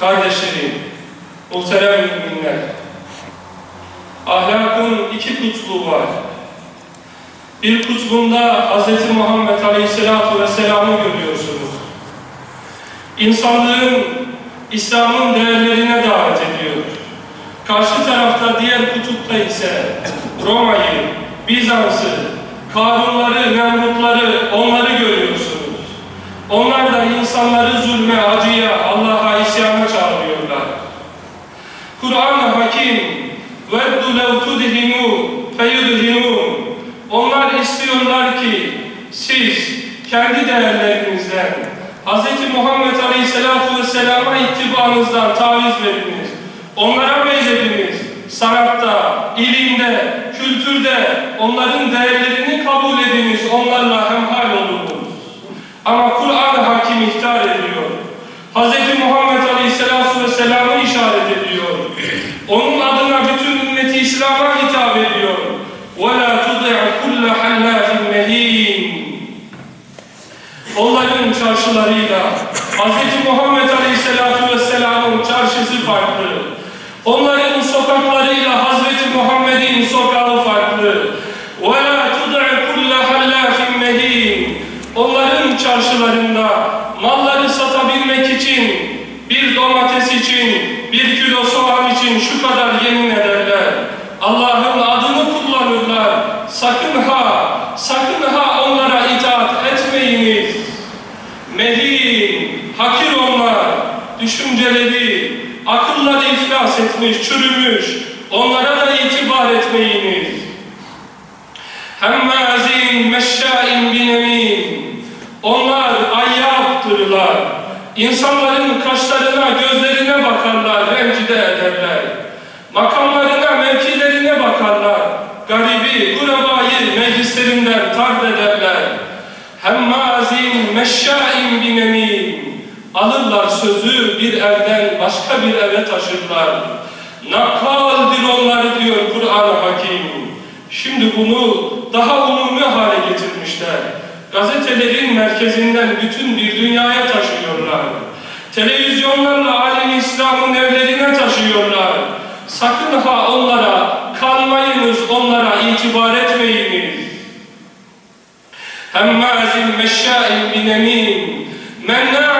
Kardeşlerim, muhterem müminler, ahlakın iki kutbu var. Bir kutbunda Hz. Muhammed Aleyhisselatü Vesselam'ı görüyorsunuz. İnsanlığın, İslam'ın değerlerine davet ediyor. Karşı tarafta diğer kutupta ise Roma'yı, Bizans'ı, Karunları, Nemrutları, onları görüyorsunuz. Onlar da insanları zulme, acıya, Allah'a isyana çağırıyorlar. Kur'an-ı Hakim وَدُّ لَوْ تُدْهِنُوا فَيُدْهِنُونَ Onlar istiyorlar ki siz kendi değerlerinizden Hz. Muhammed Aleyhisselatü Vesselam'a ittibanızdan taviz veriniz. Onlara benzediniz. Sanatta, ilimde, kültürde onların değerlerini kabul ediniz. Onlarla hemhal olunuz. Ama Kur'an-ı حَلَّافٍ مَه۪ينٍ Onların çarşılarıyla Hz. Muhammed Aleyhisselatü Vesselam'ın çarşısı farklı. Onların sokaklarıyla Hz. Muhammed'in sokağı farklı. وَلَا تُضِعْ كُلَّ حَلَّافٍ مَه۪ينٍ Onların çarşılarında malları satabilmek için, bir domates için, bir kilo soğan için şu kadar yemin ederler. Allah'ın adını kullanırlar. Sakın ha, etmiş, çürümüş. Onlara da itibar etmeyiniz. Hemmazin meşşain binemin. Onlar ayyaptırlar. İnsanların kaşlarına, gözlerine bakarlar, rencide ederler. Makamlarına, mevkilerine bakarlar. Garibi, gurebayı meclislerinden tard ederler. Hemmazin meşşain binemin. Alırlar sözü bir evden başka bir eve taşırlar. Nakaldir onları diyor Kur'an-ı Hakim. Şimdi bunu daha umumi hale getirmişler. Gazetelerin merkezinden bütün bir dünyaya taşıyorlar. Televizyonlarla alem İslam'ın evlerine taşıyorlar. Sakın ha onlara kanmayınız, onlara itibar etmeyiniz. Hemmazin meşşain binemin, menna'in lil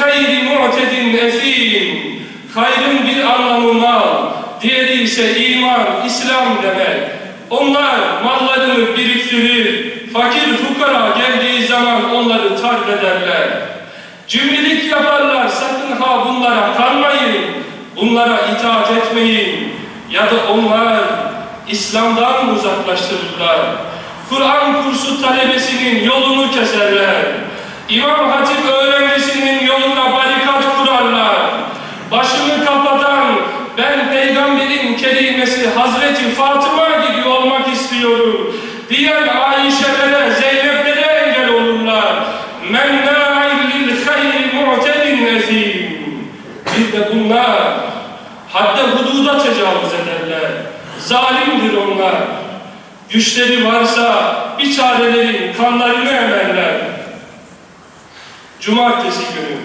hayri mu'tedin efim. Hayrın bir anlamı mal, diğeri ise iman, İslam demek. Onlar mallarını biriktirir, fakir fukara geldiği zaman onları tarif ederler. Cimrilik yaparlar, sakın ha bunlara kanmayın, bunlara itaat etmeyin. Ya da onlar İslam'dan uzaklaştırırlar. Kur'an kursu talebesinin yolunu keserler. İmam Hatip öğrencisinin yoluna barikat kurarlar. Başını kapatan ben peygamberin kelimesi Hazreti Fatıma gibi olmak istiyorum diyen Ayşe'lere, Zeynep'lere engel olurlar. Mennâ'in lil hayri mu'tedin nezîm. Bir de bunlar hadde hududa tecavüz ederler. Zalimdir onlar. Güçleri varsa bir çarelerin kanlarını emerler. Cumartesi günü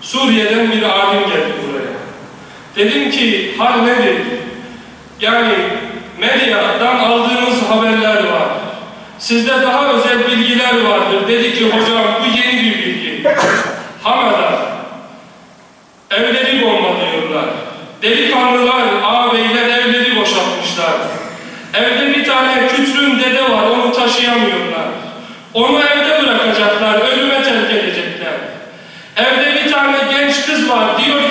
Suriye'den bir alim geldi buraya. Dedim ki hal nedir? Yani medyadan aldığımız haberler var. Sizde daha özel bilgiler vardır. Dedi ki hocam bu yeni bir bilgi. Hamada evleri bombalıyorlar. Delikanlılar, ağabeyler evleri boşaltmışlar. Evde bir tane kütrüm dede var, onu taşıyamıyorlar. Onu evde bırakacaklar, ölüme terk edecekler. Evde bir tane genç kız var, diyor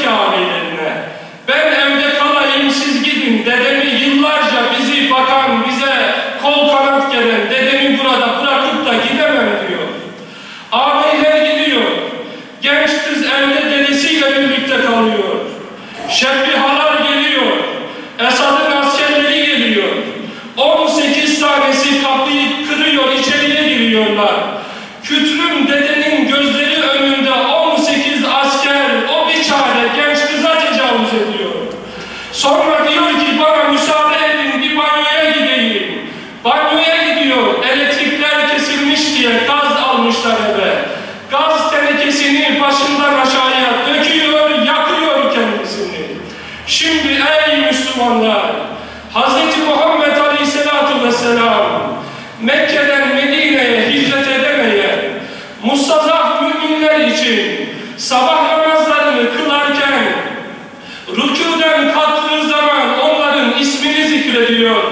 Müslümanlar, Hz. Muhammed Aleyhisselatü Vesselam Mekke'den Medine'ye hicret edemeyen mustazaf müminler için sabah namazlarını kılarken rükûden kalktığı zaman onların ismini zikrediyor.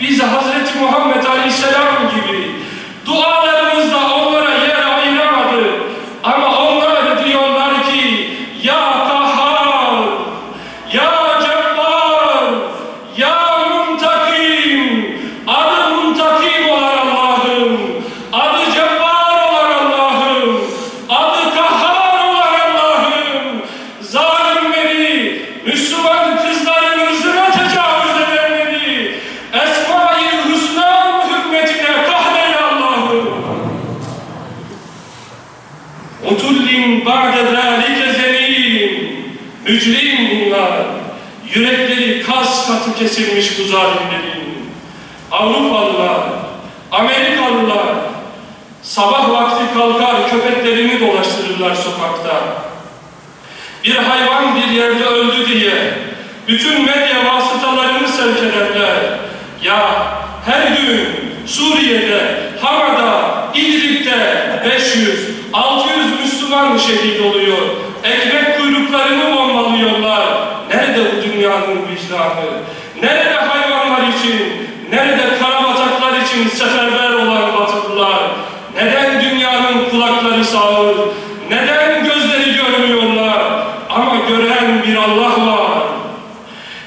Biz Hazreti Muhammed Aleyhisselam gibi dualarımızda Mücrim bunlar. Yürekleri kas katı kesilmiş bu zalimlerin. Avrupalılar, Amerikalılar sabah vakti kalkar köpeklerini dolaştırırlar sokakta. Bir hayvan bir yerde öldü diye bütün medya vasıtalarını sevk ederler. Ya her gün Suriye'de, Hama'da, İdlib'de 500, 600 Müslüman şehit oluyor. Ekmek kuyruklarını vicdanı? Nerede hayvanlar için, nerede karabataklar için seferber olan batılılar? Neden dünyanın kulakları sağır? Neden gözleri görmüyorlar? Ama gören bir Allah var.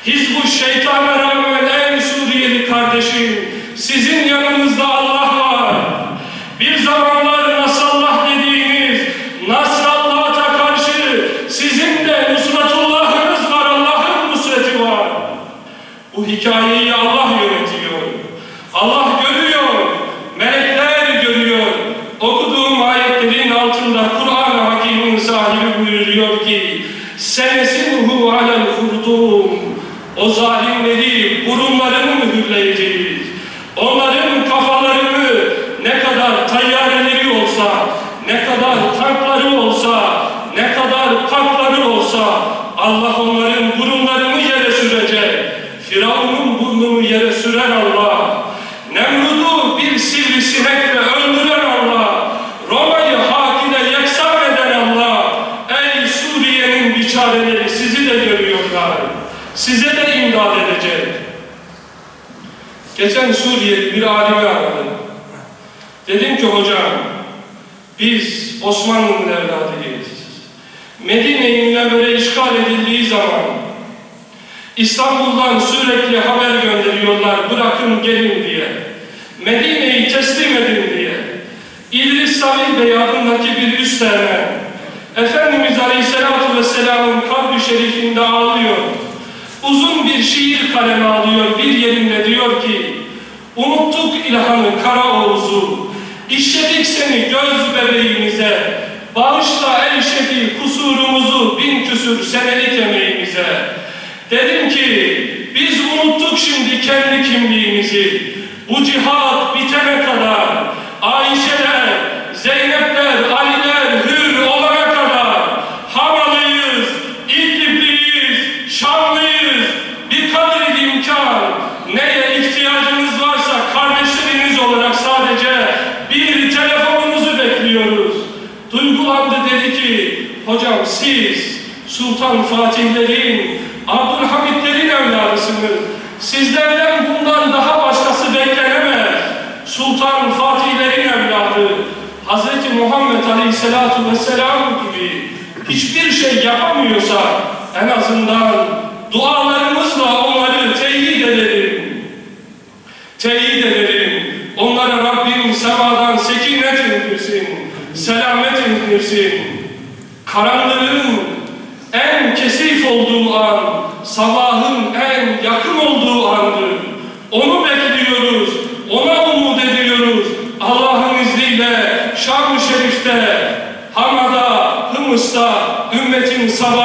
Hizbu şeytana rağmen ey Suriyeli kardeşim, sizin yanınızda Allah var. Bir zamanlar Nasrallah dediğiniz Nasrallah'a karşı sizin de Nusretullah'ınız var, Allah'ın nusreti var. Bu hikayeyi Allah yönetiyor. Allah görüyor, melekler görüyor. Okuduğum ayetlerin altında Kur'an-ı Hakim'in sahibi buyuruyor ki Senesinuhu alel hurtum O zalimleri Geçen Suriyeli bir alimi aradım. Dedim ki hocam, biz Osmanlı'nın evladıyız. Medine'yi Münevvere işgal edildiği zaman İstanbul'dan sürekli haber gönderiyorlar bırakın gelin diye. Medine'yi teslim edin diye. İdris Salih Bey adındaki bir üstlerine Efendimiz Aleyhisselatü Vesselam'ın kabri şerifinde ağlıyor. Uzun bir şiir kalemi alıyor bir yerinde diyor ki Unuttuk ilhanı kara oğuzu İşledik seni göz bebeğimize. Bağışla el şefi kusurumuzu bin küsür senelik emeğimize. Dedim ki biz unuttuk şimdi kendi kimliğimizi. Bu cihat bitene kadar Ayşeler, Zeynepler, hocam siz Sultan Fatihlerin, Abdülhamitlerin evladısınız. Sizlerden bundan daha başkası beklenemez. Sultan Fatihlerin evladı Hz. Muhammed Aleyhisselatu Vesselam gibi hiçbir şey yapamıyorsa en azından dualarımızla onları teyit edelim. Teyit edelim. Onlara Rabbim semadan sekinet indirsin, selamet indirsin. Karanlığın en kesif olduğu an, sabahın en yakın olduğu andır. Onu bekliyoruz, ona umut ediyoruz. Allah'ın izniyle Şam-ı Şerif'te, Hama'da, Hımıs'ta ümmetin sabahı